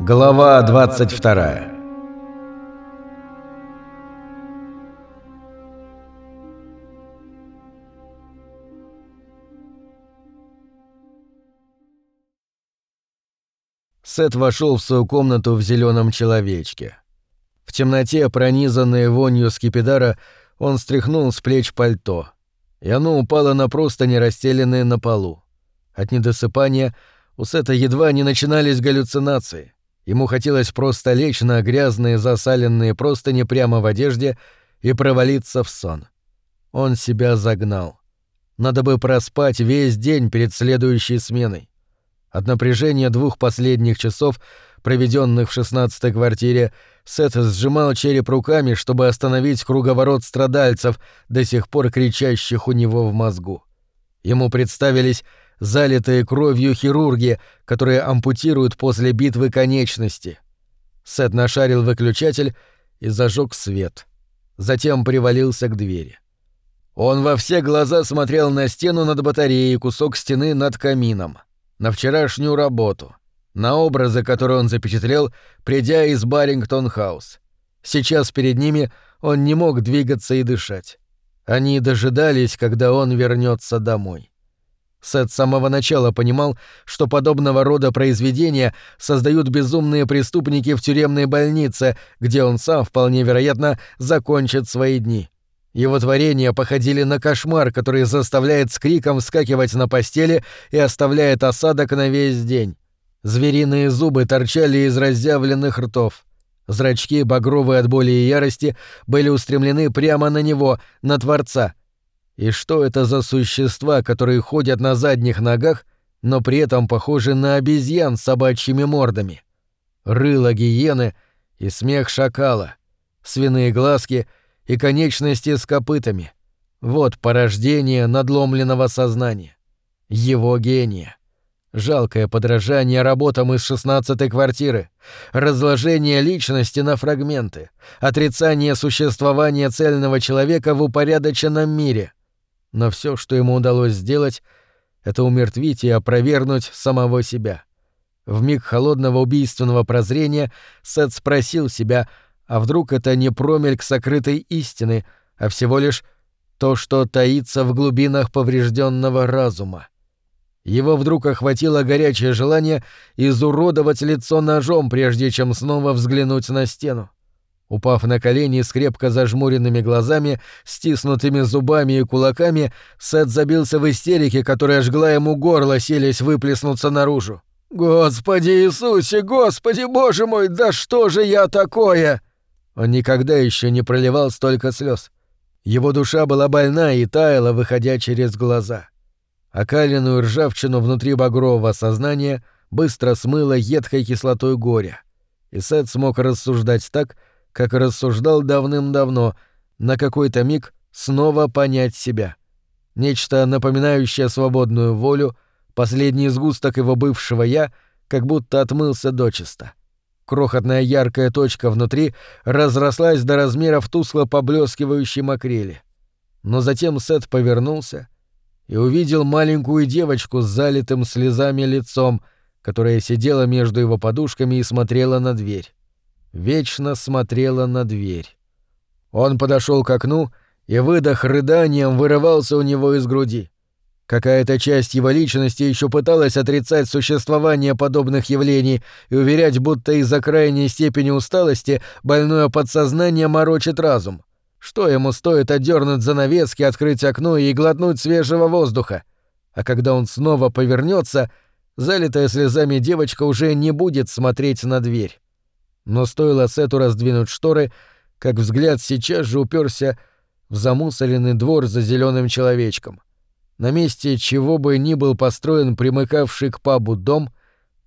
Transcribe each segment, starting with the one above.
Глава 22 Сет вошел в свою комнату в зеленом человечке. В темноте, пронизанной вонью скипидара, он стряхнул с плеч пальто, и оно упало на простыни, расстеленные на полу. От недосыпания у Сета едва не начинались галлюцинации. Ему хотелось просто лечь на грязные засаленные простыни прямо в одежде и провалиться в сон. Он себя загнал. Надо бы проспать весь день перед следующей сменой. От напряжения двух последних часов, проведенных в шестнадцатой квартире, Сет сжимал череп руками, чтобы остановить круговорот страдальцев, до сих пор кричащих у него в мозгу. Ему представились залитые кровью хирурги, которые ампутируют после битвы конечности. Сет нашарил выключатель и зажег свет. Затем привалился к двери. Он во все глаза смотрел на стену над батареей, кусок стены над камином, на вчерашнюю работу, на образы, которые он запечатлел, придя из Баррингтон-хаус. Сейчас перед ними он не мог двигаться и дышать. Они дожидались, когда он вернется домой. Сет с самого начала понимал, что подобного рода произведения создают безумные преступники в тюремной больнице, где он сам, вполне вероятно, закончит свои дни. Его творения походили на кошмар, который заставляет с криком вскакивать на постели и оставляет осадок на весь день. Звериные зубы торчали из разъявленных ртов. Зрачки, багровые от боли и ярости, были устремлены прямо на него, на Творца — и что это за существа, которые ходят на задних ногах, но при этом похожи на обезьян с собачьими мордами? Рыло гиены и смех шакала, свиные глазки и конечности с копытами. Вот порождение надломленного сознания. Его гения. Жалкое подражание работам из шестнадцатой квартиры, разложение личности на фрагменты, отрицание существования цельного человека в упорядоченном мире — но все, что ему удалось сделать, это умертвить и опровергнуть самого себя. В миг холодного убийственного прозрения Сет спросил себя, а вдруг это не промельк сокрытой истины, а всего лишь то, что таится в глубинах поврежденного разума. Его вдруг охватило горячее желание изуродовать лицо ножом, прежде чем снова взглянуть на стену. Упав на колени с крепко зажмуренными глазами, стиснутыми зубами и кулаками, Сет забился в истерике, которая жгла ему горло, селись выплеснуться наружу. «Господи Иисусе, Господи Боже мой, да что же я такое?» Он никогда еще не проливал столько слез. Его душа была больна и таяла, выходя через глаза. Окаленную ржавчину внутри багрового сознания быстро смыло едкой кислотой горя. И Сет смог рассуждать так, как рассуждал давным-давно, на какой-то миг снова понять себя. Нечто напоминающее свободную волю, последний сгусток его бывшего «я», как будто отмылся дочисто. Крохотная яркая точка внутри разрослась до размеров тускло поблескивающей макрели. Но затем Сет повернулся и увидел маленькую девочку с залитым слезами лицом, которая сидела между его подушками и смотрела на дверь вечно смотрела на дверь. Он подошел к окну, и выдох рыданием вырывался у него из груди. Какая-то часть его личности еще пыталась отрицать существование подобных явлений и уверять, будто из-за крайней степени усталости больное подсознание морочит разум. Что ему стоит отдернуть занавески, открыть окно и глотнуть свежего воздуха? А когда он снова повернется, залитая слезами девочка уже не будет смотреть на дверь. Но стоило Сету раздвинуть шторы, как взгляд сейчас же уперся в замусоренный двор за зеленым человечком. На месте чего бы ни был построен примыкавший к пабу дом,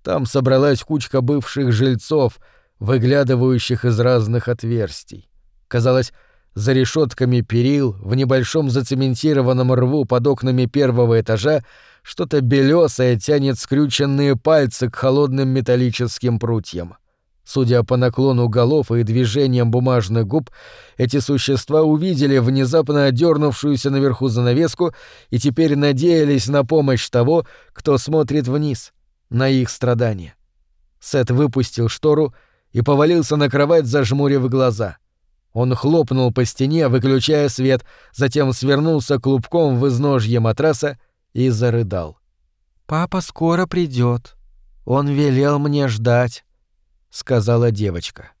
там собралась кучка бывших жильцов, выглядывающих из разных отверстий. Казалось, за решетками перил, в небольшом зацементированном рву под окнами первого этажа, что-то белесое тянет скрюченные пальцы к холодным металлическим прутьям. Судя по наклону голов и движениям бумажных губ, эти существа увидели внезапно отдернувшуюся наверху занавеску и теперь надеялись на помощь того, кто смотрит вниз, на их страдания. Сет выпустил штору и повалился на кровать, зажмурив глаза. Он хлопнул по стене, выключая свет, затем свернулся клубком в изножье матраса и зарыдал. «Папа скоро придет. Он велел мне ждать», — сказала девочка.